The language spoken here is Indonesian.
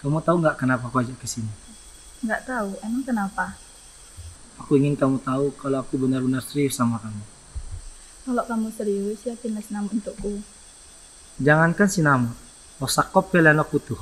Kamu tahu nggak kenapa aku ajak ke sini? Nggak tahu, emang kenapa? Aku ingin kamu tahu kalau aku benar-benar serius sama kamu. Kalau kamu serius, yakinlah senam untukku. Jangankan sinamut, wasakop aku tuh.